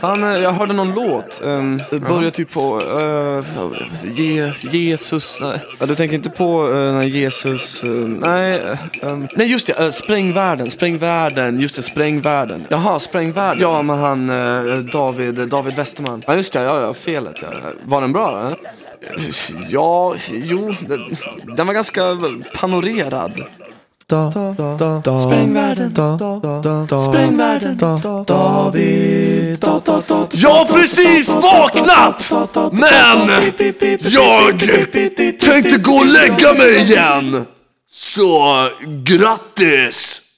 Fan, eh, jag hörde någon låt. Um, börjar typ på uh, Je Jesus. Nej. Ja, du tänker inte på uh, Jesus... Uh, nej, um, nej, just det. Uh, sprängvärlden. Just det, sprängvärlden. Jaha, sprängvärlden. Ja, med han uh, David, David Westerman. Ja, just det. Ja, ja, felet. Ja. Var den bra? Eh? Ja, jo. Den, den var ganska panorerad. Sprängvärlden, sprängvärlden, David, Jag har precis vaknat! Men jag tänkte gå och lägga mig igen. Så grattis!